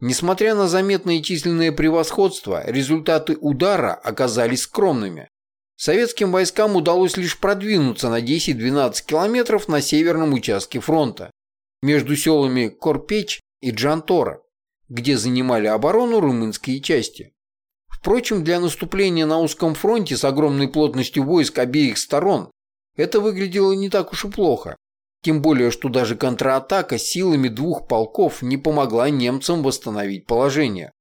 Несмотря на заметное численное превосходство, результаты удара оказались скромными. Советским войскам удалось лишь продвинуться на 10-12 километров на северном участке фронта, между селами Корпеч и Джантора, где занимали оборону румынские части. Впрочем, для наступления на узком фронте с огромной плотностью войск обеих сторон это выглядело не так уж и плохо. Тем более, что даже контратака силами двух полков не помогла немцам восстановить положение.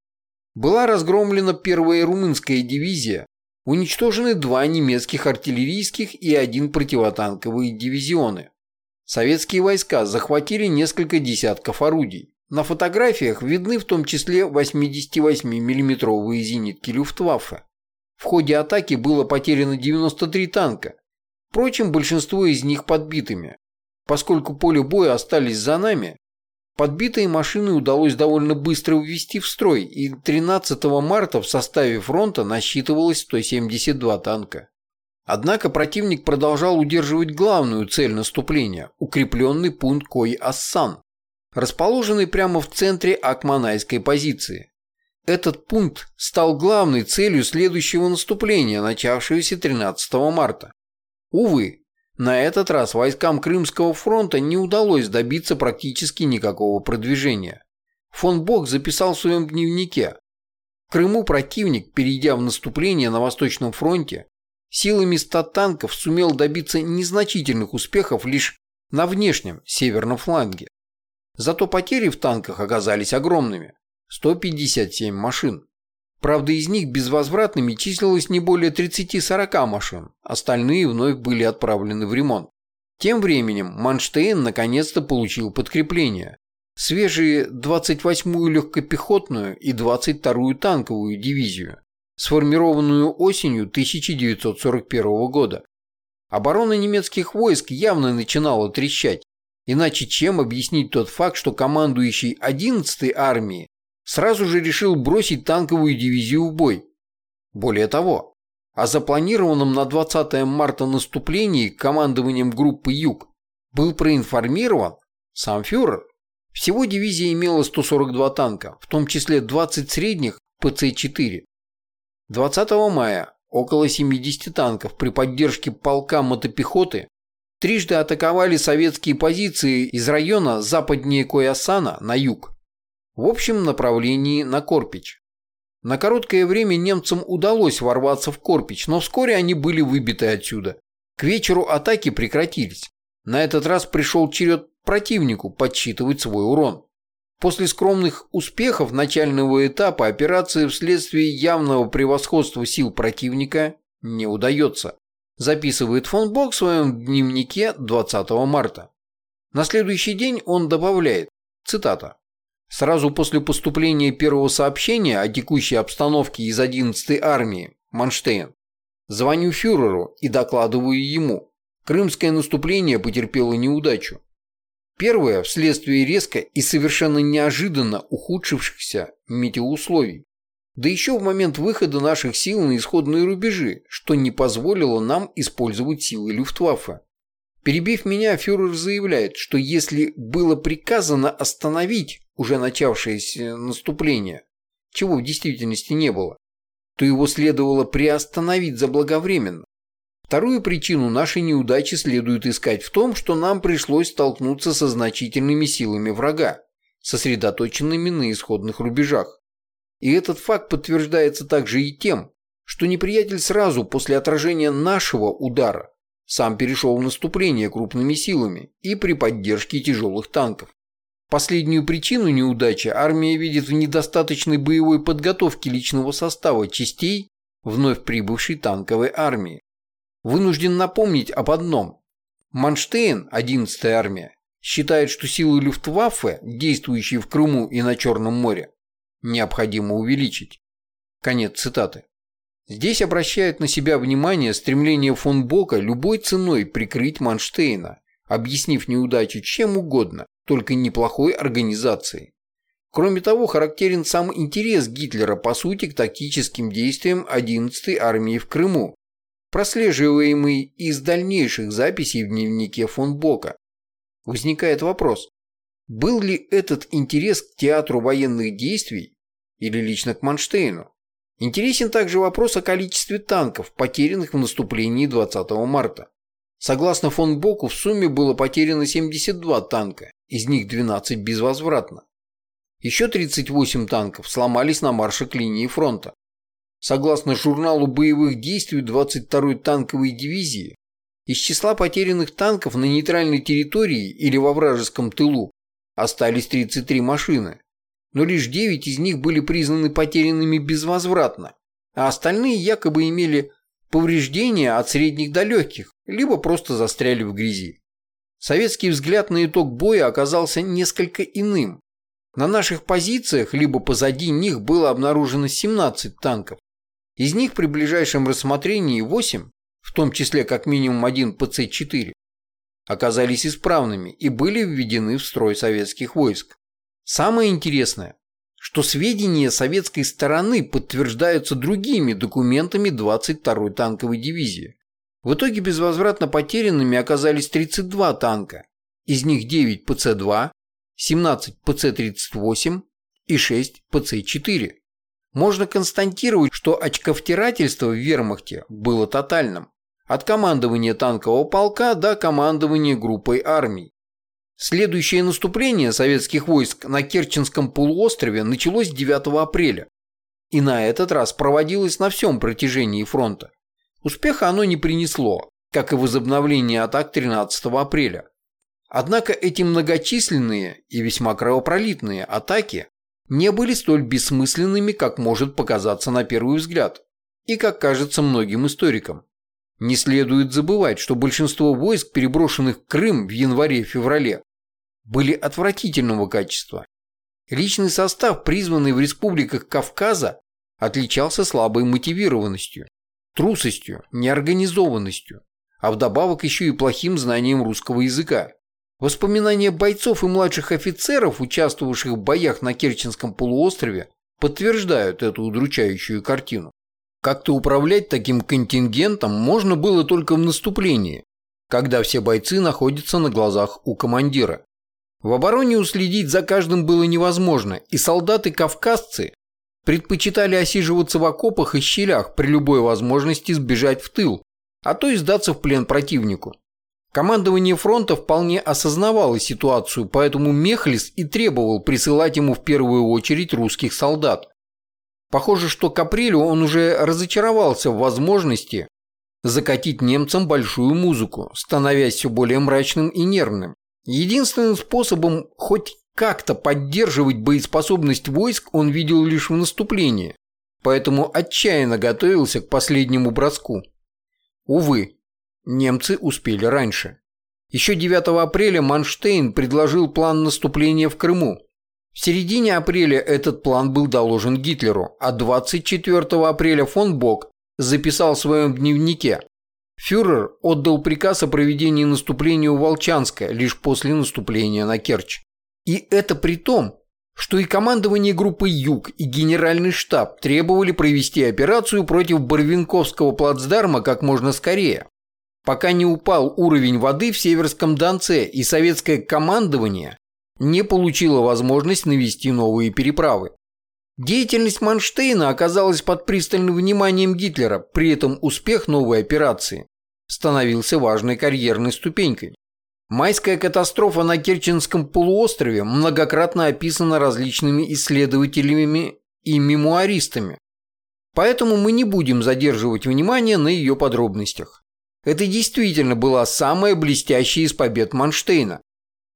Была разгромлена первая румынская дивизия, уничтожены два немецких артиллерийских и один противотанковые дивизионы. Советские войска захватили несколько десятков орудий. На фотографиях видны в том числе 88 миллиметровые зенитки Люфтваффе. В ходе атаки было потеряно 93 танка. Впрочем, большинство из них подбитыми. Поскольку поле боя остались за нами, подбитые машины удалось довольно быстро ввести в строй, и 13 марта в составе фронта насчитывалось 172 танка. Однако противник продолжал удерживать главную цель наступления – укрепленный пункт Кой-Ассан, расположенный прямо в центре Акманайской позиции. Этот пункт стал главной целью следующего наступления, начавшегося 13 марта. Увы, на этот раз войскам Крымского фронта не удалось добиться практически никакого продвижения. Фон Бок записал в своем дневнике. В Крыму противник, перейдя в наступление на Восточном фронте, силами 100 танков сумел добиться незначительных успехов лишь на внешнем северном фланге. Зато потери в танках оказались огромными – 157 машин. Правда, из них безвозвратными числилось не более 30-40 машин, остальные вновь были отправлены в ремонт. Тем временем Манштейн наконец-то получил подкрепление. Свежие 28-ю легкопехотную и 22-ю танковую дивизию, сформированную осенью 1941 года. Оборона немецких войск явно начинала трещать, иначе чем объяснить тот факт, что командующий 11-й армией сразу же решил бросить танковую дивизию в бой. Более того, о запланированном на 20 марта наступлении командованием группы «Юг» был проинформирован сам фюрер. Всего дивизия имела 142 танка, в том числе 20 средних ПЦ-4. 20 мая около 70 танков при поддержке полка мотопехоты трижды атаковали советские позиции из района западнее Коясана на юг в общем направлении на Корпич. На короткое время немцам удалось ворваться в Корпич, но вскоре они были выбиты отсюда. К вечеру атаки прекратились. На этот раз пришел черед противнику подсчитывать свой урон. После скромных успехов начального этапа операции вследствие явного превосходства сил противника не удается, записывает фон Бок в своем дневнике 20 марта. На следующий день он добавляет, цитата, Сразу после поступления первого сообщения о текущей обстановке из 11-й армии, Манштейн, звоню фюреру и докладываю ему. Крымское наступление потерпело неудачу. Первое – вследствие резко и совершенно неожиданно ухудшившихся метеоусловий. Да еще в момент выхода наших сил на исходные рубежи, что не позволило нам использовать силы Люфтваффе. Перебив меня, фюрер заявляет, что если было приказано остановить уже начавшееся наступление, чего в действительности не было, то его следовало приостановить заблаговременно. Вторую причину нашей неудачи следует искать в том, что нам пришлось столкнуться со значительными силами врага, сосредоточенными на исходных рубежах. И этот факт подтверждается также и тем, что неприятель сразу после отражения нашего удара сам перешел в наступление крупными силами и при поддержке тяжелых танков. Последнюю причину неудачи армия видит в недостаточной боевой подготовке личного состава частей вновь прибывшей танковой армии. Вынужден напомнить об одном. Манштейн, 11-я армия, считает, что силы Люфтваффе, действующие в Крыму и на Черном море, необходимо увеличить. Конец цитаты. Здесь обращает на себя внимание стремление фон Бока любой ценой прикрыть Манштейна, объяснив неудачу чем угодно, только неплохой организацией. Кроме того, характерен сам интерес Гитлера по сути к тактическим действиям 11-й армии в Крыму, прослеживаемый из дальнейших записей в дневнике фон Бока. Возникает вопрос, Был ли этот интерес к театру военных действий или лично к Манштейну? Интересен также вопрос о количестве танков, потерянных в наступлении 20 марта. Согласно фон Боку, в сумме было потеряно 72 танка, из них 12 безвозвратно. Еще 38 танков сломались на марше к линии фронта. Согласно журналу боевых действий 22-й танковой дивизии, из числа потерянных танков на нейтральной территории или во вражеском тылу остались 33 машины, но лишь 9 из них были признаны потерянными безвозвратно, а остальные якобы имели повреждения от средних до легких, либо просто застряли в грязи. Советский взгляд на итог боя оказался несколько иным. На наших позициях, либо позади них, было обнаружено 17 танков. Из них при ближайшем рассмотрении 8, в том числе как минимум один ПЦ-4, оказались исправными и были введены в строй советских войск. Самое интересное, что сведения советской стороны подтверждаются другими документами 22-й танковой дивизии. В итоге безвозвратно потерянными оказались 32 танка, из них 9 ПЦ-2, 17 ПЦ-38 и 6 ПЦ-4. Можно констатировать, что очковтирательство в вермахте было тотальным. От командования танкового полка до командования группой армий. Следующее наступление советских войск на Керченском полуострове началось 9 апреля. И на этот раз проводилось на всем протяжении фронта. Успеха оно не принесло, как и возобновление атак 13 апреля. Однако эти многочисленные и весьма кровопролитные атаки не были столь бессмысленными, как может показаться на первый взгляд, и как кажется многим историкам. Не следует забывать, что большинство войск, переброшенных в Крым в январе-феврале, были отвратительного качества. Личный состав, призванный в республиках Кавказа, отличался слабой мотивированностью, трусостью, неорганизованностью, а вдобавок еще и плохим знанием русского языка. Воспоминания бойцов и младших офицеров, участвовавших в боях на Керченском полуострове, подтверждают эту удручающую картину. Как-то управлять таким контингентом можно было только в наступлении, когда все бойцы находятся на глазах у командира. В обороне уследить за каждым было невозможно, и солдаты-кавказцы предпочитали осиживаться в окопах и щелях при любой возможности сбежать в тыл, а то и сдаться в плен противнику. Командование фронта вполне осознавало ситуацию, поэтому Мехлис и требовал присылать ему в первую очередь русских солдат. Похоже, что к апрелю он уже разочаровался в возможности закатить немцам большую музыку, становясь все более мрачным и нервным. Единственным способом хоть как-то поддерживать боеспособность войск он видел лишь в наступлении, поэтому отчаянно готовился к последнему броску. Увы, Немцы успели раньше. Еще 9 апреля Манштейн предложил план наступления в Крыму. В середине апреля этот план был доложен Гитлеру, а 24 апреля фон Бок записал в своем дневнике. Фюрер отдал приказ о проведении наступления у Волчанска лишь после наступления на Керчь. И это при том, что и командование группы «Юг», и генеральный штаб требовали провести операцию против Барвинковского плацдарма как можно скорее пока не упал уровень воды в Северском Донце и советское командование не получило возможность навести новые переправы. Деятельность Манштейна оказалась под пристальным вниманием Гитлера, при этом успех новой операции становился важной карьерной ступенькой. Майская катастрофа на Керченском полуострове многократно описана различными исследователями и мемуаристами, поэтому мы не будем задерживать внимание на ее подробностях. Это действительно была самая блестящая из побед Манштейна.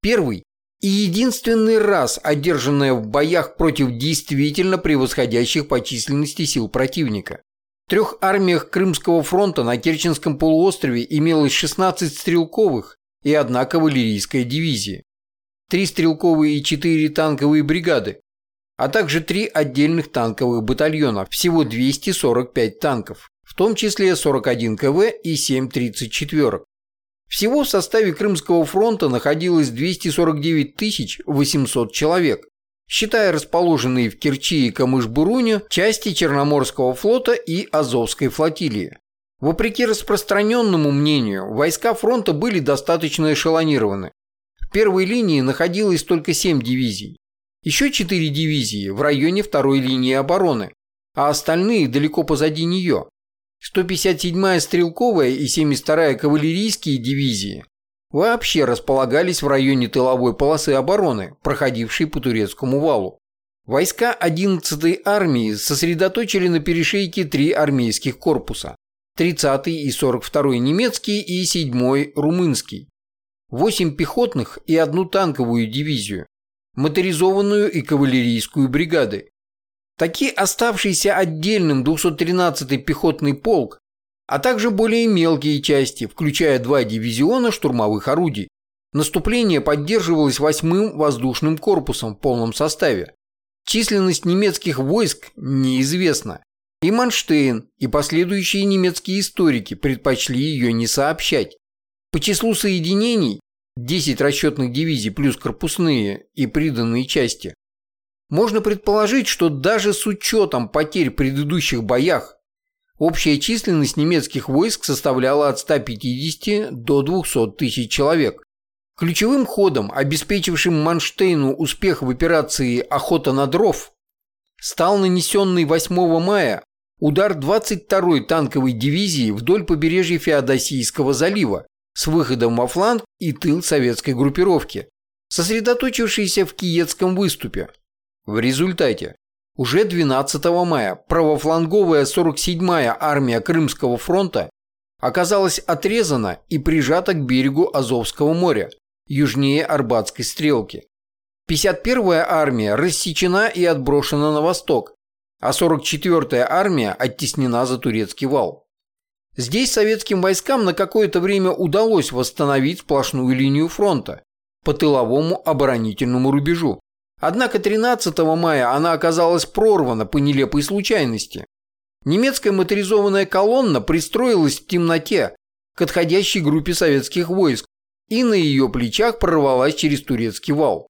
Первый и единственный раз одержанная в боях против действительно превосходящих по численности сил противника. В трех армиях Крымского фронта на Керченском полуострове имелось 16 стрелковых и одна кавалерийская дивизия, три стрелковые и четыре танковые бригады, а также три отдельных танковых батальона, всего 245 танков в том числе 41 КВ и 7 34 Всего в составе Крымского фронта находилось 249 800 человек, считая расположенные в Керчи и Камыш-Буруне части Черноморского флота и Азовской флотилии. Вопреки распространенному мнению, войска фронта были достаточно эшелонированы. В первой линии находилось только 7 дивизий. Еще 4 дивизии в районе второй линии обороны, а остальные далеко позади нее. 157-я стрелковая и 72-я кавалерийские дивизии вообще располагались в районе тыловой полосы обороны, проходившей по турецкому валу. Войска 11-й армии сосредоточили на перешейке три армейских корпуса – 30-й и 42-й немецкий и 7-й румынский, 8 пехотных и одну танковую дивизию, моторизованную и кавалерийскую бригады. Такие оставшиеся отдельным 213-й пехотный полк, а также более мелкие части, включая два дивизиона штурмовых орудий. Наступление поддерживалось 8-м воздушным корпусом в полном составе. Численность немецких войск неизвестна. И Манштейн, и последующие немецкие историки предпочли ее не сообщать. По числу соединений 10 расчетных дивизий плюс корпусные и приданные части. Можно предположить, что даже с учетом потерь в предыдущих боях общая численность немецких войск составляла от 150 до 200 тысяч человек. Ключевым ходом, обеспечившим Манштейну успех в операции «Охота на дров», стал нанесенный 8 мая удар 22-й танковой дивизии вдоль побережья Феодосийского залива с выходом во фланг и тыл советской группировки, сосредоточившейся в Киевском выступе. В результате уже 12 мая правофланговая 47-я армия Крымского фронта оказалась отрезана и прижата к берегу Азовского моря, южнее Арбатской стрелки. 51-я армия рассечена и отброшена на восток, а 44-я армия оттеснена за турецкий вал. Здесь советским войскам на какое-то время удалось восстановить сплошную линию фронта по тыловому оборонительному рубежу. Однако 13 мая она оказалась прорвана по нелепой случайности. Немецкая моторизованная колонна пристроилась в темноте к отходящей группе советских войск, и на ее плечах прорвалась через турецкий вал.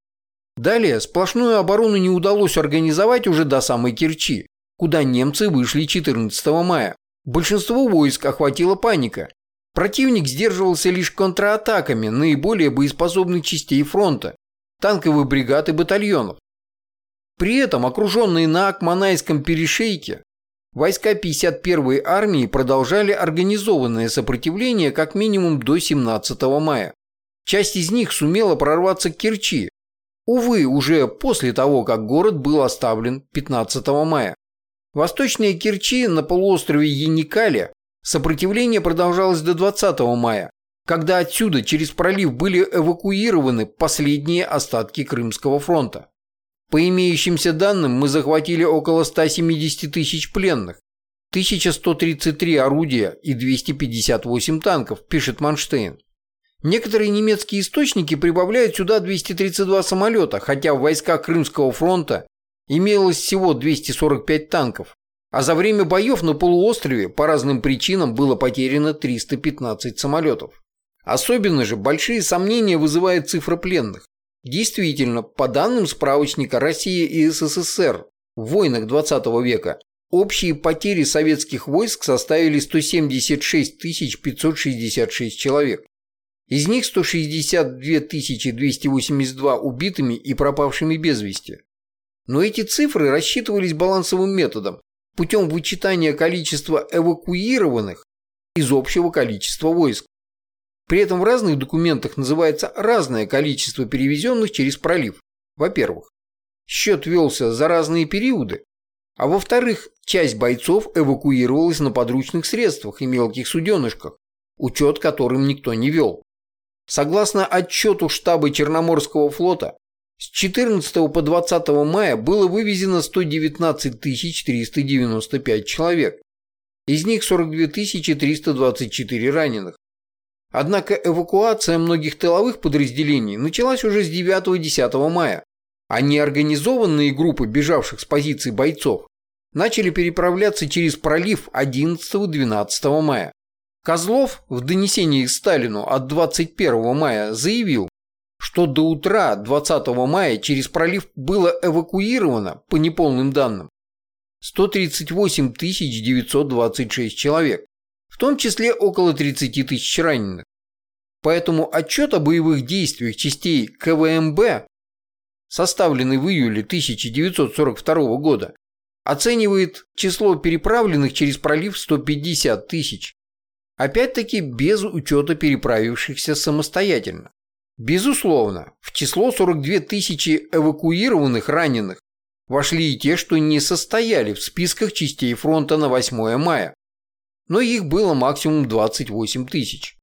Далее сплошную оборону не удалось организовать уже до самой Керчи, куда немцы вышли 14 мая. Большинство войск охватила паника. Противник сдерживался лишь контратаками наиболее боеспособных частей фронта, танковых бригад и батальонов. При этом, окруженные на Акманайском перешейке, войска 51-й армии продолжали организованное сопротивление как минимум до 17 мая. Часть из них сумела прорваться к Керчи, увы, уже после того, как город был оставлен 15 мая. Восточные Керчи на полуострове Яникале сопротивление продолжалось до 20 мая, когда отсюда через пролив были эвакуированы последние остатки Крымского фронта. По имеющимся данным, мы захватили около 170 тысяч пленных, 1133 орудия и 258 танков, пишет Манштейн. Некоторые немецкие источники прибавляют сюда 232 самолета, хотя в войсках Крымского фронта имелось всего 245 танков, а за время боев на полуострове по разным причинам было потеряно 315 самолетов. Особенно же большие сомнения вызывает цифра пленных. Действительно, по данным справочника России и СССР в войнах 20 века, общие потери советских войск составили 176 566 человек. Из них 162 282 убитыми и пропавшими без вести. Но эти цифры рассчитывались балансовым методом, путем вычитания количества эвакуированных из общего количества войск. При этом в разных документах называется разное количество перевезенных через пролив. Во-первых, счет велся за разные периоды, а во-вторых, часть бойцов эвакуировалась на подручных средствах и мелких суденышках, учет которым никто не вел. Согласно отчету штаба Черноморского флота, с 14 по 20 мая было вывезено 119 395 человек, из них 42 324 раненых. Однако эвакуация многих тыловых подразделений началась уже с 9-10 мая, а неорганизованные группы бежавших с позиций бойцов начали переправляться через пролив 11-12 мая. Козлов в донесении Сталину от 21 мая заявил, что до утра 20 мая через пролив было эвакуировано, по неполным данным, 138 926 человек, в том числе около 30 тысяч раненых. Поэтому отчет о боевых действиях частей КВМБ, составленный в июле 1942 года, оценивает число переправленных через пролив 150 тысяч. Опять-таки без учета переправившихся самостоятельно. Безусловно, в число 42 тысячи эвакуированных раненых вошли и те, что не состояли в списках частей фронта на 8 мая, но их было максимум 28 тысяч.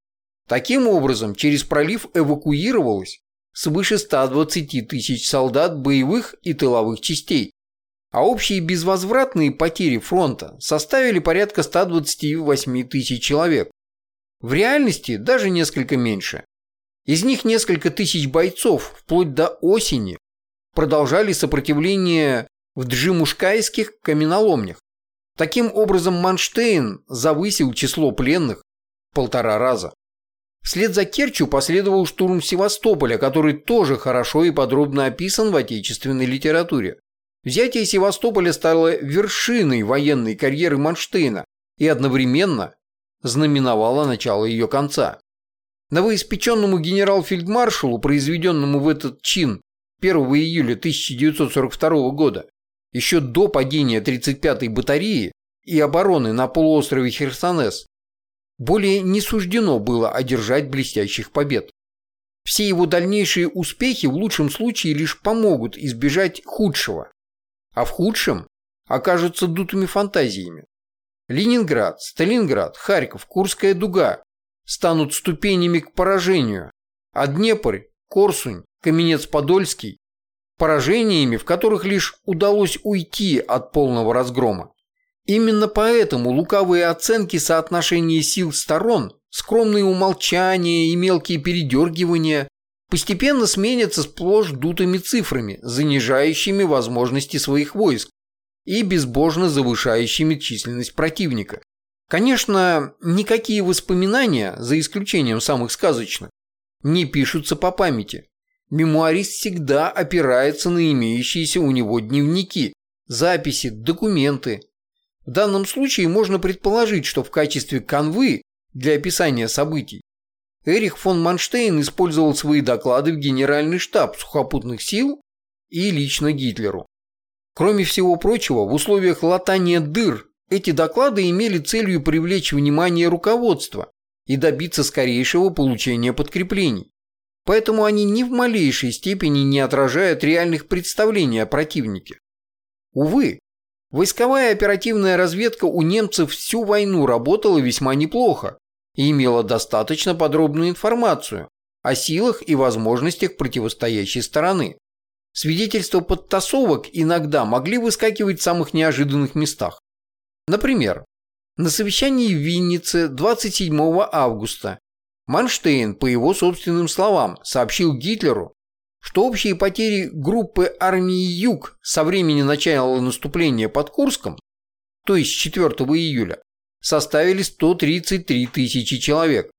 Таким образом, через пролив эвакуировалось свыше 120 тысяч солдат боевых и тыловых частей, а общие безвозвратные потери фронта составили порядка 128 тысяч человек. В реальности даже несколько меньше. Из них несколько тысяч бойцов вплоть до осени продолжали сопротивление в Джимушкайских каменоломнях. Таким образом, Манштейн завысил число пленных в полтора раза. Вслед за Керчью последовал штурм Севастополя, который тоже хорошо и подробно описан в отечественной литературе. Взятие Севастополя стало вершиной военной карьеры Манштейна и одновременно знаменовало начало ее конца. Новоиспеченному генерал-фельдмаршалу, произведенному в этот чин 1 июля 1942 года, еще до падения 35-й батареи и обороны на полуострове Херсонес, более не суждено было одержать блестящих побед. Все его дальнейшие успехи в лучшем случае лишь помогут избежать худшего, а в худшем окажутся дутыми фантазиями. Ленинград, Сталинград, Харьков, Курская дуга станут ступенями к поражению, а Днепр, Корсунь, Каменец-Подольский – поражениями, в которых лишь удалось уйти от полного разгрома. Именно поэтому лукавые оценки соотношения сил сторон, скромные умолчания и мелкие передергивания постепенно сменятся сплошь дутыми цифрами, занижающими возможности своих войск и безбожно завышающими численность противника. Конечно, никакие воспоминания, за исключением самых сказочных, не пишутся по памяти. Мемуарист всегда опирается на имеющиеся у него дневники, записи, документы, в данном случае можно предположить, что в качестве канвы для описания событий Эрих фон Манштейн использовал свои доклады в Генеральный штаб сухопутных сил и лично Гитлеру. Кроме всего прочего, в условиях латания дыр эти доклады имели целью привлечь внимание руководства и добиться скорейшего получения подкреплений. Поэтому они ни в малейшей степени не отражают реальных представлений о противнике. Увы, Войсковая оперативная разведка у немцев всю войну работала весьма неплохо и имела достаточно подробную информацию о силах и возможностях противостоящей стороны. Свидетельства подтасовок иногда могли выскакивать в самых неожиданных местах. Например, на совещании в Виннице 27 августа Манштейн, по его собственным словам, сообщил Гитлеру, что общие потери группы армии Юг со времени начала наступления под Курском, то есть 4 июля, составили 133 тысячи человек.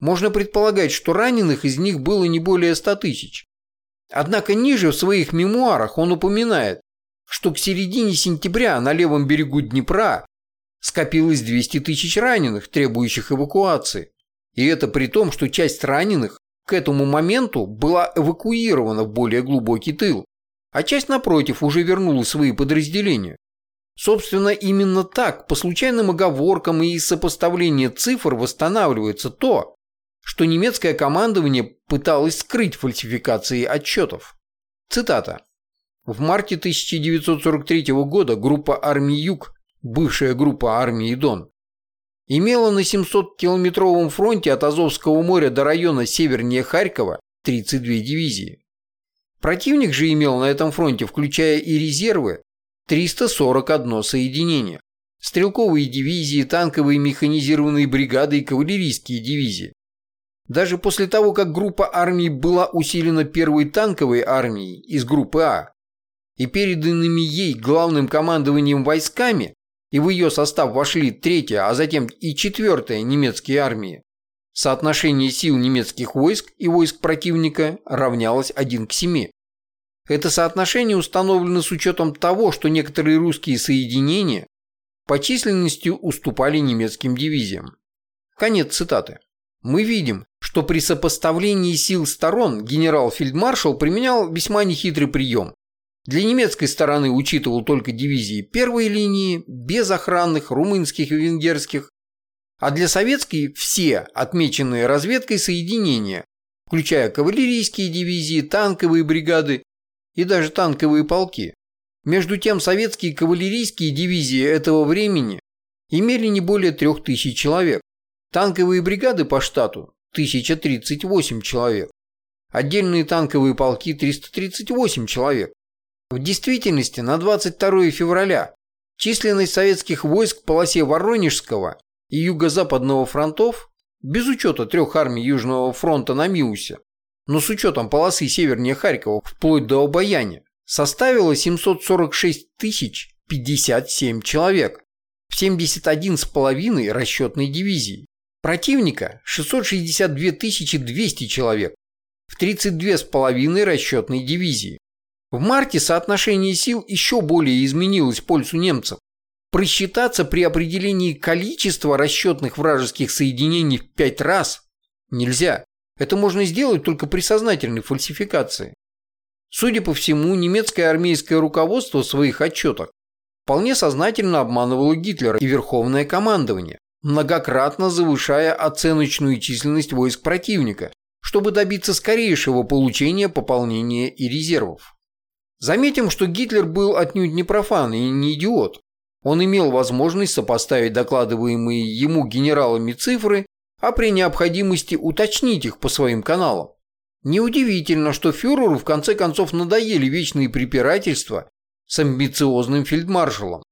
Можно предполагать, что раненых из них было не более 100 тысяч. Однако ниже в своих мемуарах он упоминает, что к середине сентября на левом берегу Днепра скопилось 200 тысяч раненых, требующих эвакуации. И это при том, что часть раненых к этому моменту была эвакуирована в более глубокий тыл, а часть, напротив, уже вернула свои подразделения. Собственно, именно так, по случайным оговоркам и из сопоставления цифр восстанавливается то, что немецкое командование пыталось скрыть фальсификации отчетов. Цитата. В марте 1943 года группа армий Юг, бывшая группа армии Дон, имела на 700-километровом фронте от Азовского моря до района севернее Харькова 32 дивизии. Противник же имел на этом фронте, включая и резервы, 341 соединение. Стрелковые дивизии, танковые механизированные бригады и кавалерийские дивизии. Даже после того, как группа армий была усилена первой танковой армией из группы А и переданными ей главным командованием войсками, и в ее состав вошли третья, а затем и четвертая немецкие армии, соотношение сил немецких войск и войск противника равнялось 1 к 7. Это соотношение установлено с учетом того, что некоторые русские соединения по численности уступали немецким дивизиям. Конец цитаты. Мы видим, что при сопоставлении сил сторон генерал-фельдмаршал применял весьма нехитрый прием. Для немецкой стороны учитывал только дивизии первой линии, без охранных, румынских и венгерских, а для советской все отмеченные разведкой соединения, включая кавалерийские дивизии, танковые бригады и даже танковые полки. Между тем советские кавалерийские дивизии этого времени имели не более трех тысяч человек, танковые бригады по штату – 1038 человек, отдельные танковые полки – 338 человек. В действительности на 22 февраля численность советских войск в полосе Воронежского и Юго-Западного фронтов, без учета трех армий Южного фронта на Миусе, но с учетом полосы севернее Харькова вплоть до Обаяния, составила 746 тысяч 57 человек в 71,5 расчетной дивизии. Противника 662 200 человек в 32,5 расчетной дивизии. В марте соотношение сил еще более изменилось в пользу немцев. Просчитаться при определении количества расчетных вражеских соединений в пять раз нельзя. Это можно сделать только при сознательной фальсификации. Судя по всему, немецкое армейское руководство в своих отчетах вполне сознательно обманывало Гитлера и Верховное командование, многократно завышая оценочную численность войск противника, чтобы добиться скорейшего получения пополнения и резервов. Заметим, что Гитлер был отнюдь не профан и не идиот. Он имел возможность сопоставить докладываемые ему генералами цифры, а при необходимости уточнить их по своим каналам. Неудивительно, что фюреру в конце концов надоели вечные препирательства с амбициозным фельдмаршалом,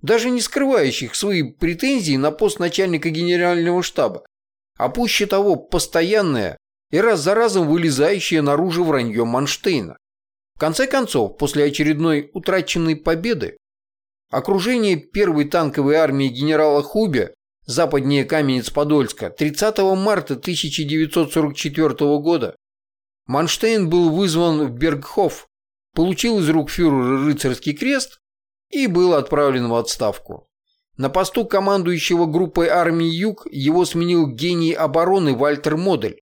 даже не скрывающих свои претензии на пост начальника генерального штаба, а пуще того постоянное и раз за разом вылезающее наружу вранье Манштейна конце концов, после очередной утраченной победы, окружение первой танковой армии генерала Хубе западнее Каменец-Подольска 30 марта 1944 года Манштейн был вызван в Бергхоф, получил из рук фюрера рыцарский крест и был отправлен в отставку. На посту командующего группой армии Юг его сменил гений обороны Вальтер Модель,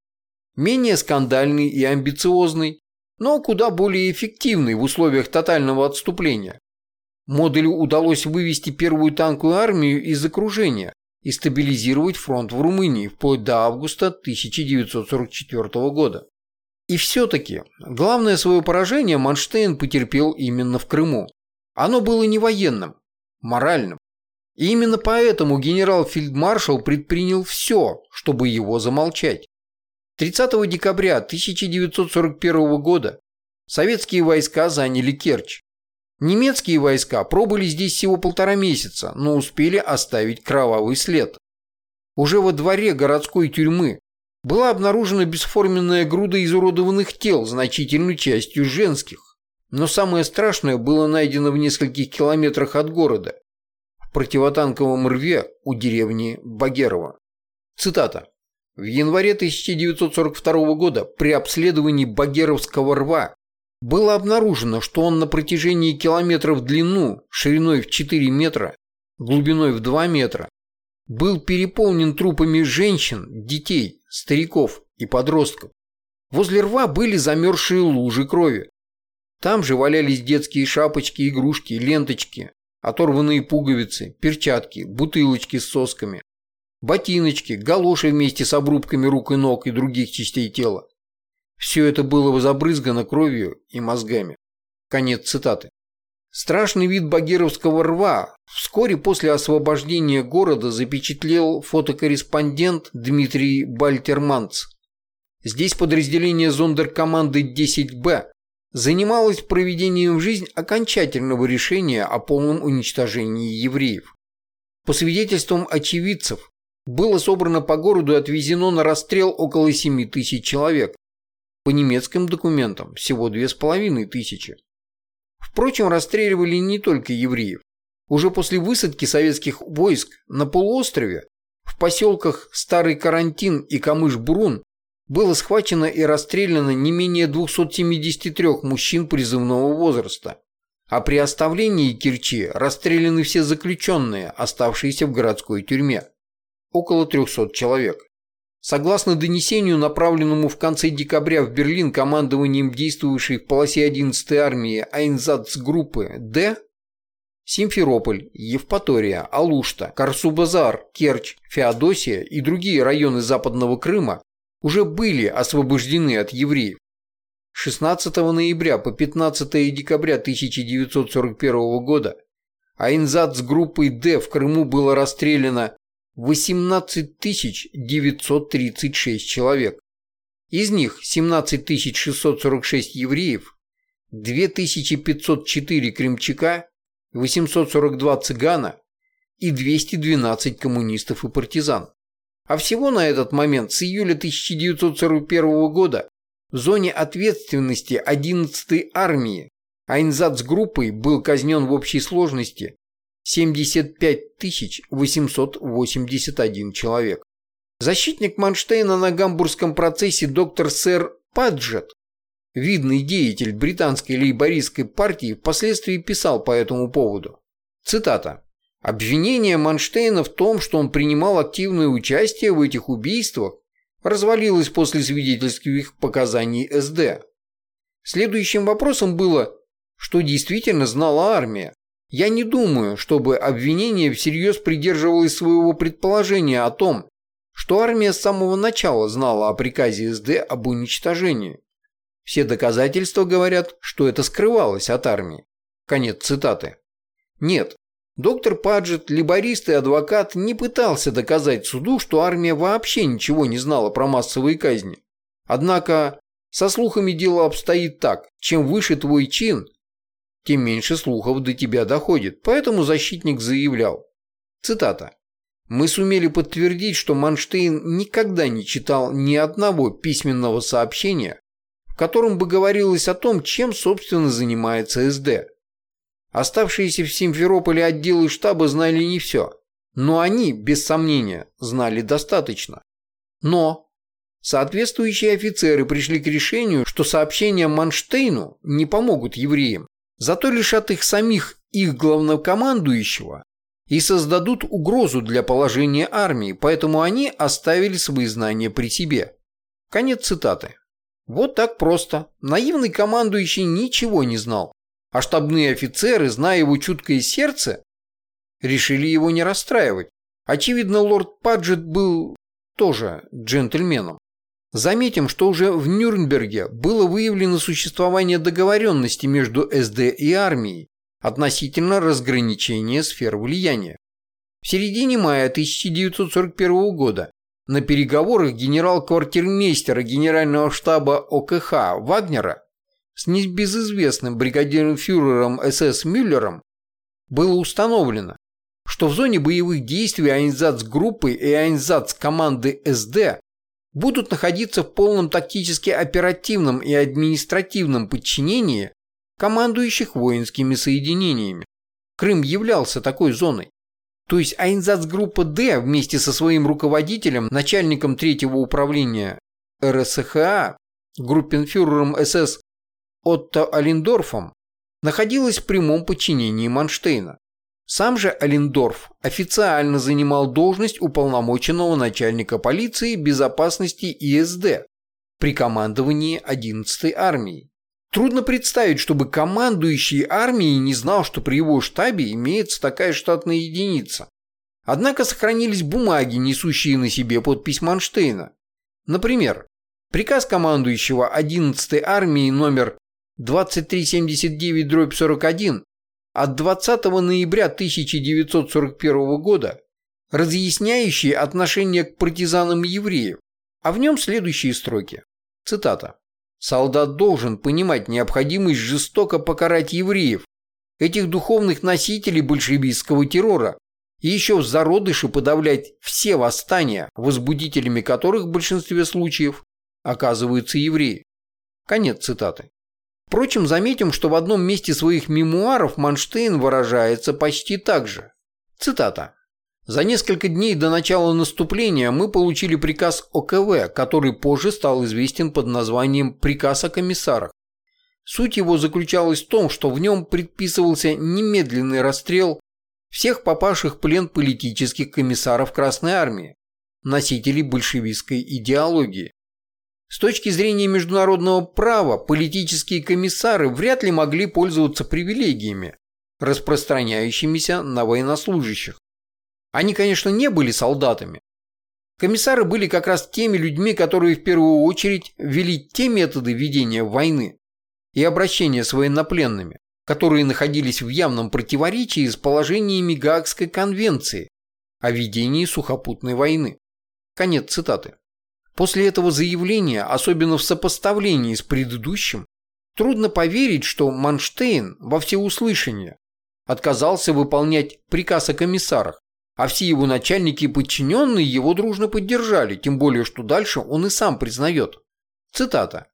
менее скандальный и амбициозный, но куда более эффективный в условиях тотального отступления. Модулю удалось вывести первую танковую армию из окружения и стабилизировать фронт в Румынии вплоть до августа 1944 года. И все-таки главное свое поражение Манштейн потерпел именно в Крыму. Оно было не военным, моральным. И именно поэтому генерал-фельдмаршал предпринял все, чтобы его замолчать. 30 декабря 1941 года советские войска заняли Керчь. Немецкие войска пробыли здесь всего полтора месяца, но успели оставить кровавый след. Уже во дворе городской тюрьмы была обнаружена бесформенная груда изуродованных тел, значительной частью женских. Но самое страшное было найдено в нескольких километрах от города, в противотанковом рве у деревни Багерова. Цитата. В январе 1942 года при обследовании Багеровского рва было обнаружено, что он на протяжении километров в длину, шириной в 4 метра, глубиной в 2 метра, был переполнен трупами женщин, детей, стариков и подростков. Возле рва были замерзшие лужи крови. Там же валялись детские шапочки, игрушки, ленточки, оторванные пуговицы, перчатки, бутылочки с сосками, ботиночки, галоши вместе с обрубками рук и ног и других частей тела. Все это было забрызгано кровью и мозгами. Конец цитаты. Страшный вид багировского рва вскоре после освобождения города запечатлел фотокорреспондент Дмитрий Бальтерманц. Здесь подразделение зондеркоманды 10Б занималось проведением в жизнь окончательного решения о полном уничтожении евреев. По свидетельствам очевидцев, было собрано по городу и отвезено на расстрел около 7 тысяч человек. По немецким документам всего 2,5 тысячи. Впрочем, расстреливали не только евреев. Уже после высадки советских войск на полуострове в поселках Старый Карантин и Камыш-Бурун было схвачено и расстреляно не менее 273 мужчин призывного возраста. А при оставлении Керчи расстреляны все заключенные, оставшиеся в городской тюрьме около 300 человек. Согласно донесению, направленному в конце декабря в Берлин командованием действовавшей в полосе 11-й армии Айнзацгруппы «Д», Симферополь, Евпатория, Алушта, Карсубазар, Керчь, Феодосия и другие районы Западного Крыма уже были освобождены от евреев. 16 ноября по 15 декабря 1941 года Айнзад с группой «Д» в Крыму было расстреляно 18 936 человек. Из них 17 646 евреев, 2504 кремчака, 842 цыгана и 212 коммунистов и партизан. А всего на этот момент с июля 1941 года в зоне ответственности 11-й армии Айнзац группой был казнен в общей сложности 75 881 человек. Защитник Манштейна на гамбургском процессе доктор сэр Паджет, видный деятель британской лейбористской партии, впоследствии писал по этому поводу. Цитата. Обвинение Манштейна в том, что он принимал активное участие в этих убийствах, развалилось после свидетельских показаний СД. Следующим вопросом было, что действительно знала армия. Я не думаю, чтобы обвинение всерьез придерживалось своего предположения о том, что армия с самого начала знала о приказе СД об уничтожении. Все доказательства говорят, что это скрывалось от армии. Конец цитаты. Нет, Доктор Паджет, либорист и адвокат, не пытался доказать суду, что армия вообще ничего не знала про массовые казни. Однако со слухами дело обстоит так. Чем выше твой чин, тем меньше слухов до тебя доходит. Поэтому защитник заявлял. Цитата. «Мы сумели подтвердить, что Манштейн никогда не читал ни одного письменного сообщения, в котором бы говорилось о том, чем, собственно, занимается СД. Оставшиеся в Симферополе отделы штаба знали не все, но они, без сомнения, знали достаточно. Но соответствующие офицеры пришли к решению, что сообщения Манштейну не помогут евреям, зато лишат их самих их главнокомандующего и создадут угрозу для положения армии, поэтому они оставили свои знания при себе. Конец цитаты. Вот так просто. Наивный командующий ничего не знал а штабные офицеры, зная его чуткое сердце, решили его не расстраивать. Очевидно, лорд Паджет был тоже джентльменом. Заметим, что уже в Нюрнберге было выявлено существование договоренности между СД и армией относительно разграничения сфер влияния. В середине мая 1941 года на переговорах генерал-квартирмейстера генерального штаба ОКХ Вагнера с небезызвестным бригадиром фюрером СС Мюллером было установлено, что в зоне боевых действий Айнзац-группы и Айнзац-команды СД будут находиться в полном тактически оперативном и административном подчинении командующих воинскими соединениями. Крым являлся такой зоной. То есть Айнзац-группа Д вместе со своим руководителем, начальником третьего управления РСХА, группенфюрером СС Отто Алендорфом находилась в прямом подчинении Манштейна. Сам же Алендорф официально занимал должность уполномоченного начальника полиции безопасности ИСД при командовании 11-й армии. Трудно представить, чтобы командующий армией не знал, что при его штабе имеется такая штатная единица. Однако сохранились бумаги, несущие на себе подпись Манштейна. Например, приказ командующего 11-й армии номер 2379-41 от 20 ноября 1941 года, разъясняющий отношение к партизанам евреев, а в нем следующие строки. Цитата. «Солдат должен понимать необходимость жестоко покарать евреев, этих духовных носителей большевистского террора, и еще в зародыше подавлять все восстания, возбудителями которых в большинстве случаев оказываются евреи». Конец цитаты. Впрочем, заметим, что в одном месте своих мемуаров Манштейн выражается почти так же. Цитата. «За несколько дней до начала наступления мы получили приказ ОКВ, который позже стал известен под названием «Приказ о комиссарах». Суть его заключалась в том, что в нем предписывался немедленный расстрел всех попавших в плен политических комиссаров Красной Армии, носителей большевистской идеологии. С точки зрения международного права, политические комиссары вряд ли могли пользоваться привилегиями, распространяющимися на военнослужащих. Они, конечно, не были солдатами. Комиссары были как раз теми людьми, которые в первую очередь ввели те методы ведения войны и обращения с военнопленными, которые находились в явном противоречии с положениями Гаагской конвенции о ведении сухопутной войны. Конец цитаты. После этого заявления, особенно в сопоставлении с предыдущим, трудно поверить, что Манштейн во всеуслышание отказался выполнять приказ о комиссарах, а все его начальники и подчиненные его дружно поддержали, тем более, что дальше он и сам признает. Цитата.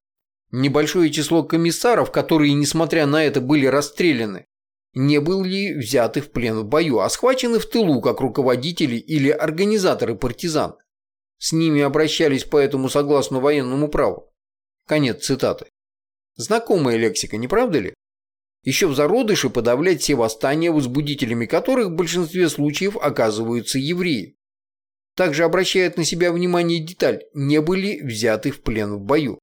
«Небольшое число комиссаров, которые, несмотря на это, были расстреляны, не были взяты в плен в бою, а схвачены в тылу как руководители или организаторы партизан. С ними обращались поэтому согласно военному праву». Конец цитаты. Знакомая лексика, не правда ли? еще в зародыше подавлять все восстания, возбудителями которых в большинстве случаев оказываются евреи. Также обращает на себя внимание деталь, не были взяты в плен в бою.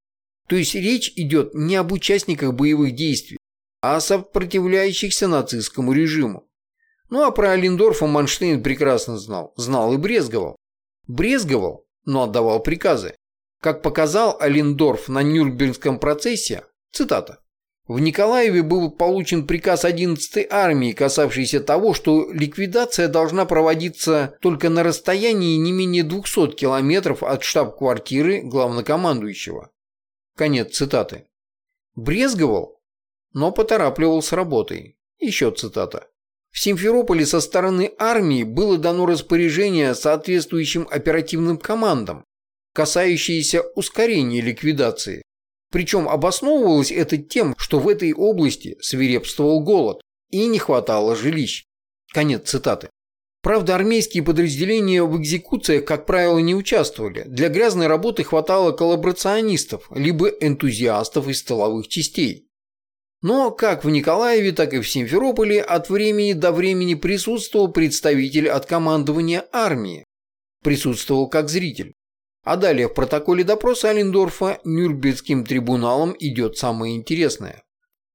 То есть речь идет не об участниках боевых действий, а о сопротивляющихся нацистскому режиму. Ну а про Алендорфа Манштейн прекрасно знал, знал и брезговал. Брезговал, но отдавал приказы. Как показал Алендорф на Нюрнбергском процессе, цитата, в Николаеве был получен приказ 11-й армии, касавшийся того, что ликвидация должна проводиться только на расстоянии не менее 200 километров от штаб-квартиры главнокомандующего. Конец цитаты. Брезговал, но поторапливал с работой. Еще цитата. В Симферополе со стороны армии было дано распоряжение соответствующим оперативным командам, касающиеся ускорения ликвидации, причем обосновывалось это тем, что в этой области свирепствовал голод и не хватало жилищ. Конец цитаты. Правда, армейские подразделения в экзекуциях, как правило, не участвовали. Для грязной работы хватало коллаборационистов, либо энтузиастов из столовых частей. Но как в Николаеве, так и в Симферополе от времени до времени присутствовал представитель от командования армии. Присутствовал как зритель. А далее в протоколе допроса Алендорфа Нюрнбергским трибуналом идет самое интересное.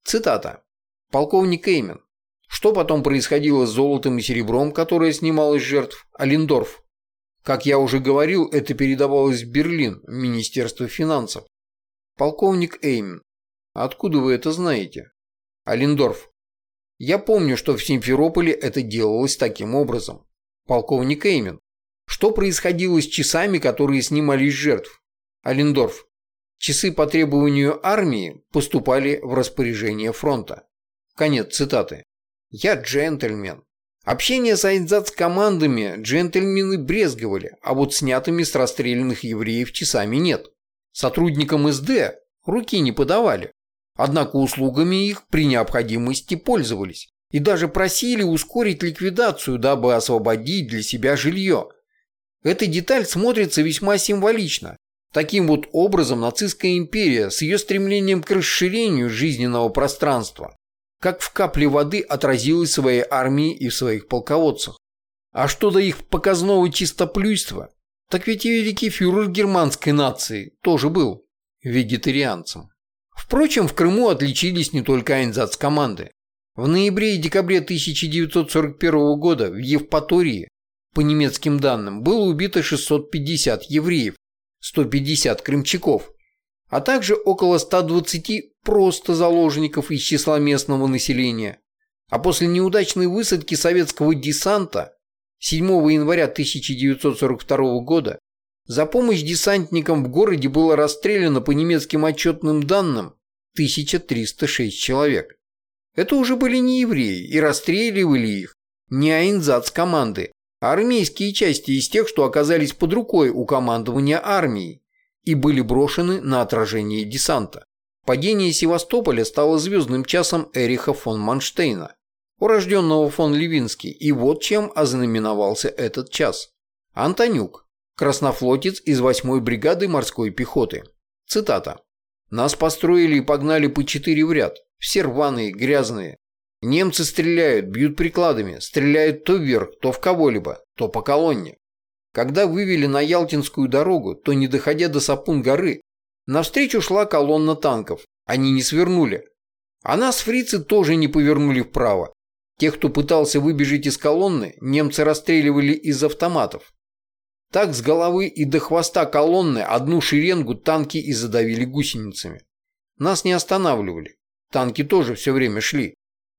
Цитата. Полковник Эймен. Что потом происходило с золотом и серебром, которое снималось жертв? Алендорф. Как я уже говорил, это передавалось в Берлин, Министерство финансов. Полковник Эймен. Откуда вы это знаете? Алендорф. Я помню, что в Симферополе это делалось таким образом. Полковник Эймен. Что происходило с часами, которые снимались жертв? Алендорф. Часы по требованию армии поступали в распоряжение фронта. Конец цитаты. Я джентльмен. Общение с айнзац-командами джентльмены брезговали, а вот снятыми с расстрелянных евреев часами нет. Сотрудникам СД руки не подавали. Однако услугами их при необходимости пользовались и даже просили ускорить ликвидацию, дабы освободить для себя жилье – эта деталь смотрится весьма символично. Таким вот образом нацистская империя с ее стремлением к расширению жизненного пространства, как в капле воды отразилась в своей армии и в своих полководцах. А что до их показного чистоплюйства, так ведь и великий фюрер германской нации тоже был вегетарианцем. Впрочем, в Крыму отличились не только айнзац-команды. В ноябре и декабре 1941 года в Евпатории по немецким данным, было убито 650 евреев, 150 крымчаков, а также около 120 просто заложников из числа местного населения. А после неудачной высадки советского десанта 7 января 1942 года за помощь десантникам в городе было расстреляно по немецким отчетным данным 1306 человек. Это уже были не евреи, и расстреливали их не айнзац команды, армейские части из тех, что оказались под рукой у командования армии и были брошены на отражение десанта. Падение Севастополя стало звездным часом Эриха фон Манштейна, урожденного фон Левинский, и вот чем ознаменовался этот час. Антонюк, краснофлотец из 8-й бригады морской пехоты. Цитата. «Нас построили и погнали по четыре в ряд, все рваные, грязные, Немцы стреляют, бьют прикладами, стреляют то вверх, то в кого-либо, то по колонне. Когда вывели на Ялтинскую дорогу, то, не доходя до Сапун-горы, навстречу шла колонна танков. Они не свернули. А нас фрицы тоже не повернули вправо. Тех, кто пытался выбежать из колонны, немцы расстреливали из автоматов. Так с головы и до хвоста колонны одну шеренгу танки и задавили гусеницами. Нас не останавливали. Танки тоже все время шли.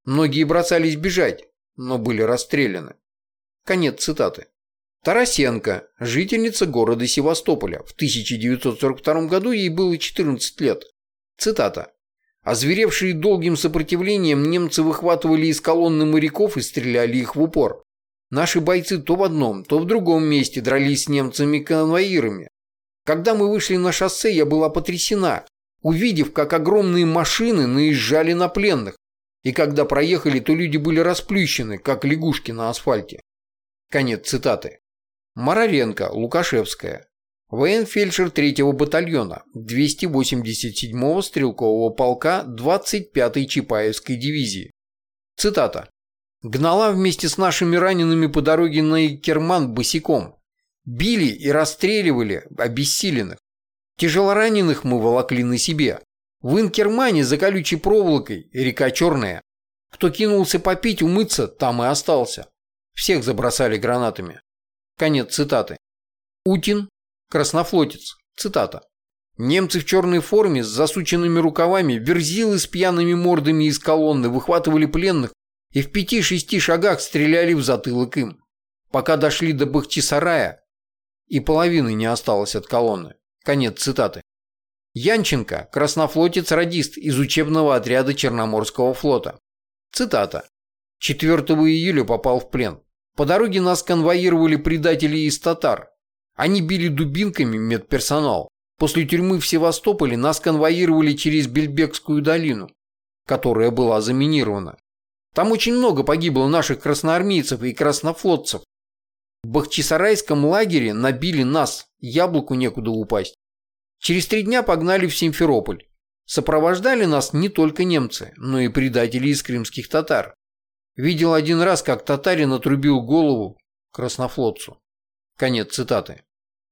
Многие бросались бежать, но были расстреляны. Конец цитаты. Тарасенко, жительница города Севастополя. В 1942 году ей было 14 лет. Цитата. Озверевшие долгим сопротивлением, немцы выхватывали из колонны моряков и стреляли их в упор. Наши бойцы то в одном, то в другом месте дрались с немцами-конвоирами. Когда мы вышли на шоссе, я была потрясена, увидев, как огромные машины наезжали на пленных, и когда проехали, то люди были расплющены, как лягушки на асфальте. Конец цитаты. Мараренко, Лукашевская. Военфельдшер 3-го батальона 287-го стрелкового полка 25-й Чапаевской дивизии. Цитата. «Гнала вместе с нашими ранеными по дороге на Керман босиком. Били и расстреливали обессиленных. Тяжелораненых мы волокли на себе. В Инкермане за колючей проволокой река Черная. Кто кинулся попить, умыться, там и остался. Всех забросали гранатами. Конец цитаты. Утин, краснофлотец. Цитата. Немцы в черной форме с засученными рукавами, верзилы с пьяными мордами из колонны выхватывали пленных и в пяти-шести шагах стреляли в затылок им, пока дошли до Бахчисарая, и половины не осталось от колонны. Конец цитаты. Янченко – краснофлотец-радист из учебного отряда Черноморского флота. Цитата. 4 июля попал в плен. По дороге нас конвоировали предатели из татар. Они били дубинками медперсонал. После тюрьмы в Севастополе нас конвоировали через Бельбекскую долину, которая была заминирована. Там очень много погибло наших красноармейцев и краснофлотцев. В Бахчисарайском лагере набили нас, яблоку некуда упасть. Через три дня погнали в Симферополь. Сопровождали нас не только немцы, но и предатели из крымских татар. Видел один раз, как татарин отрубил голову краснофлотцу. Конец цитаты.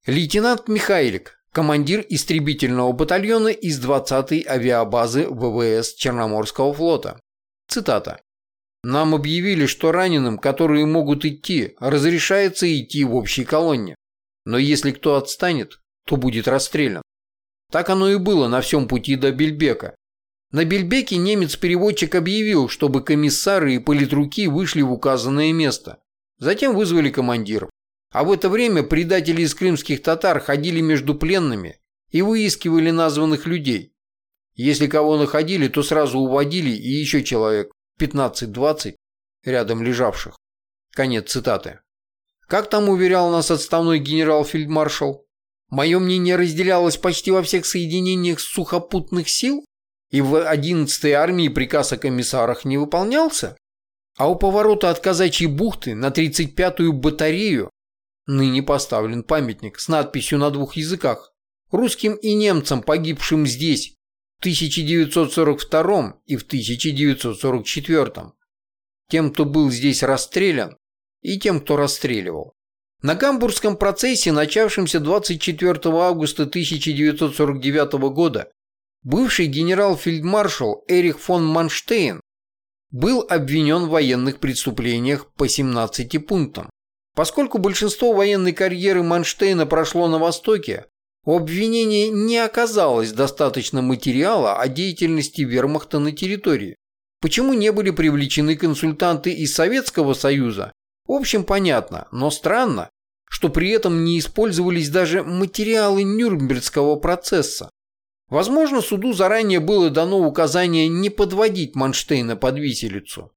Лейтенант Михайлик, командир истребительного батальона из 20-й авиабазы ВВС Черноморского флота. Цитата. Нам объявили, что раненым, которые могут идти, разрешается идти в общей колонне. Но если кто отстанет, то будет расстрелян. Так оно и было на всем пути до Бельбека. На Бельбеке немец-переводчик объявил, чтобы комиссары и политруки вышли в указанное место. Затем вызвали командиров. А в это время предатели из крымских татар ходили между пленными и выискивали названных людей. Если кого находили, то сразу уводили и еще человек 15-20 рядом лежавших. Конец цитаты. Как там уверял нас отставной генерал-фельдмаршал? Мое мнение разделялось почти во всех соединениях сухопутных сил, и в 11-й армии приказ о комиссарах не выполнялся, а у поворота от Казачьей бухты на 35-ю батарею ныне поставлен памятник с надписью на двух языках русским и немцам, погибшим здесь 1942 и в 1944, тем, кто был здесь расстрелян, и тем, кто расстреливал. На Гамбургском процессе, начавшемся 24 августа 1949 года, бывший генерал-фельдмаршал Эрих фон Манштейн был обвинен в военных преступлениях по 17 пунктам. Поскольку большинство военной карьеры Манштейна прошло на Востоке, у обвинения не оказалось достаточно материала о деятельности вермахта на территории. Почему не были привлечены консультанты из Советского Союза? В общем, понятно, но странно, что при этом не использовались даже материалы Нюрнбергского процесса. Возможно, суду заранее было дано указание не подводить Манштейна под виселицу.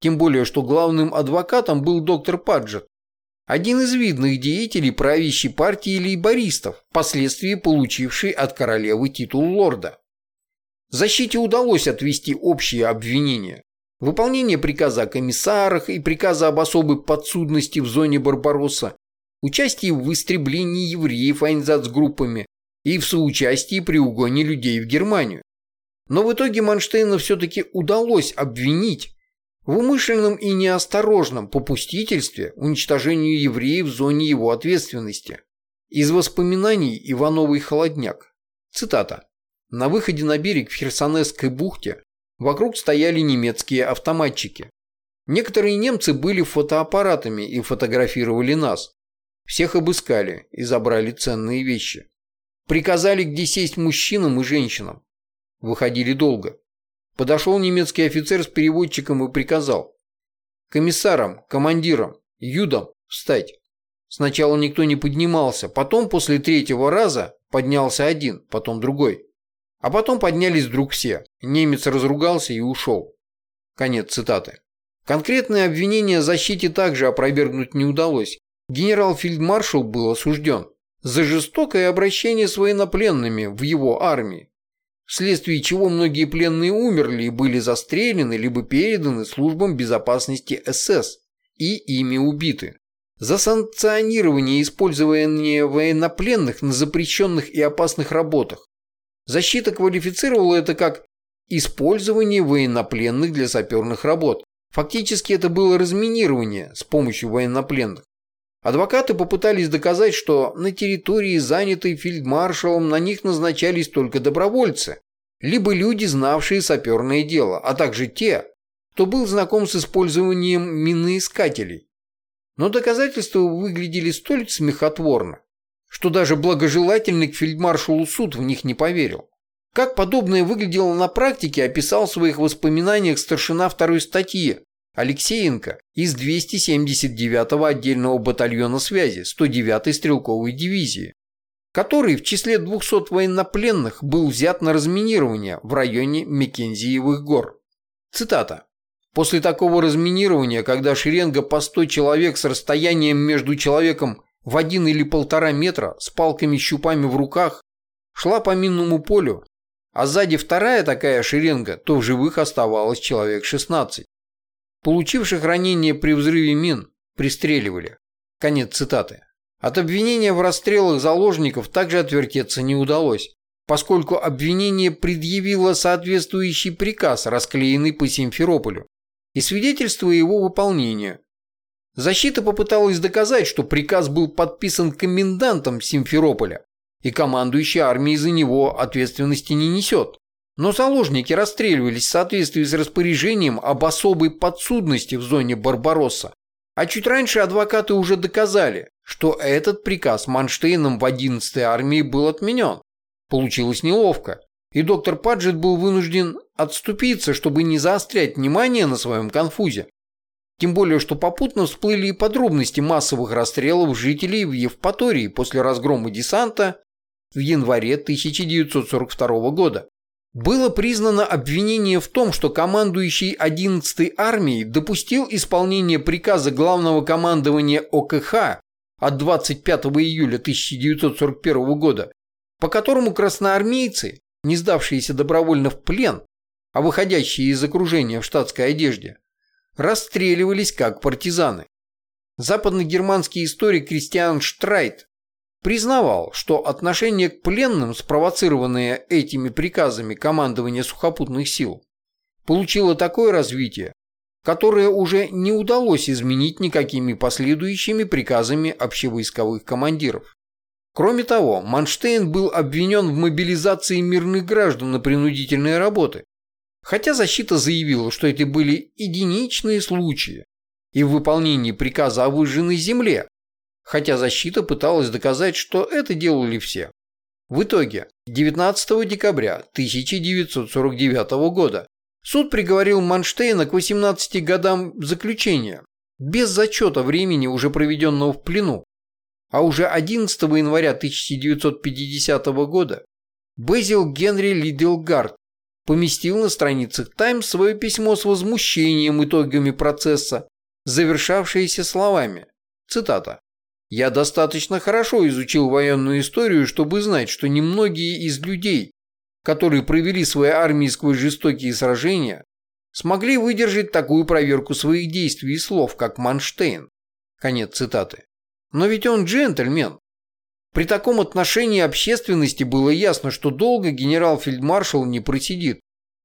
Тем более, что главным адвокатом был доктор Паджет, один из видных деятелей правящей партии лейбористов, впоследствии получивший от королевы титул лорда. Защите удалось отвести общие обвинения. Выполнение приказа о комиссарах и приказа об особой подсудности в зоне Барбаросса, участие в истреблении евреев айнзацгруппами и в соучастии при угоне людей в Германию. Но в итоге Манштейна все-таки удалось обвинить в умышленном и неосторожном попустительстве уничтожению евреев в зоне его ответственности. Из воспоминаний Ивановой «Холодняк». Цитата. «На выходе на берег в Херсонесской бухте вокруг стояли немецкие автоматчики. Некоторые немцы были фотоаппаратами и фотографировали нас. Всех обыскали и забрали ценные вещи. Приказали, где сесть мужчинам и женщинам. Выходили долго. Подошел немецкий офицер с переводчиком и приказал. Комиссарам, командирам, юдам встать. Сначала никто не поднимался, потом после третьего раза поднялся один, потом другой. А потом поднялись вдруг все. Немец разругался и ушел. Конец цитаты. Конкретное обвинение защите также опровергнуть не удалось. Генерал-фельдмаршал был осужден за жестокое обращение с военнопленными в его армии вследствие чего многие пленные умерли и были застрелены либо переданы службам безопасности СС и ими убиты. За санкционирование использования военнопленных на запрещенных и опасных работах. Защита квалифицировала это как использование военнопленных для саперных работ. Фактически это было разминирование с помощью военнопленных. Адвокаты попытались доказать, что на территории, занятой фельдмаршалом, на них назначались только добровольцы, либо люди, знавшие саперное дело, а также те, кто был знаком с использованием миноискателей. Но доказательства выглядели столь смехотворно, что даже благожелательный к фельдмаршалу суд в них не поверил. Как подобное выглядело на практике, описал в своих воспоминаниях старшина второй статьи Алексеенко из 279-го отдельного батальона связи 109-й стрелковой дивизии, который в числе 200 военнопленных был взят на разминирование в районе Мекензиевых гор. Цитата. После такого разминирования, когда шеренга по 100 человек с расстоянием между человеком в один или полтора метра с палками-щупами в руках шла по минному полю, а сзади вторая такая шеренга, то в живых оставалось человек 16. Получивших ранения при взрыве мин пристреливали. Конец цитаты. От обвинения в расстрелах заложников также отвертеться не удалось, поскольку обвинение предъявило соответствующий приказ, расклеенный по Симферополю, и свидетельство его выполнения. Защита попыталась доказать, что приказ был подписан комендантом Симферополя, и командующий армией за него ответственности не несет. Но заложники расстреливались в соответствии с распоряжением об особой подсудности в зоне Барбаросса. А чуть раньше адвокаты уже доказали, что этот приказ Манштейном в 11-й армии был отменен. Получилось неловко, и доктор Паджет был вынужден отступиться, чтобы не заострять внимание на своем конфузе. Тем более, что попутно всплыли и подробности массовых расстрелов жителей в Евпатории после разгрома десанта в январе 1942 года было признано обвинение в том, что командующий 11-й армией допустил исполнение приказа главного командования ОКХ от 25 июля 1941 года, по которому красноармейцы, не сдавшиеся добровольно в плен, а выходящие из окружения в штатской одежде, расстреливались как партизаны. Западногерманский историк Кристиан Штрайт признавал, что отношение к пленным, спровоцированное этими приказами командования сухопутных сил, получило такое развитие, которое уже не удалось изменить никакими последующими приказами общевойсковых командиров. Кроме того, Манштейн был обвинен в мобилизации мирных граждан на принудительные работы, хотя защита заявила, что это были единичные случаи и в выполнении приказа о выжженной земле, хотя защита пыталась доказать, что это делали все. В итоге, 19 декабря 1949 года суд приговорил Манштейна к 18 годам заключения, без зачета времени, уже проведенного в плену. А уже 11 января 1950 года Безил Генри Лиделгард поместил на страницах «Таймс» свое письмо с возмущением итогами процесса, завершавшееся словами. Цитата. Я достаточно хорошо изучил военную историю, чтобы знать, что немногие из людей, которые провели свои армии сквозь жестокие сражения, смогли выдержать такую проверку своих действий и слов, как Манштейн. Конец цитаты. Но ведь он джентльмен. При таком отношении общественности было ясно, что долго генерал-фельдмаршал не просидит.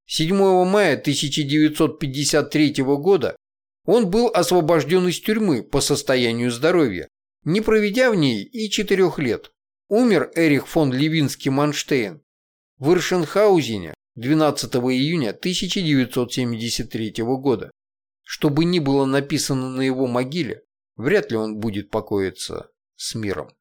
7 мая 1953 года он был освобожден из тюрьмы по состоянию здоровья, не проведя в ней и четырех лет. Умер Эрих фон Левинский-Манштейн в Иршенхаузене 12 июня 1973 года. Что бы ни было написано на его могиле, вряд ли он будет покоиться с миром.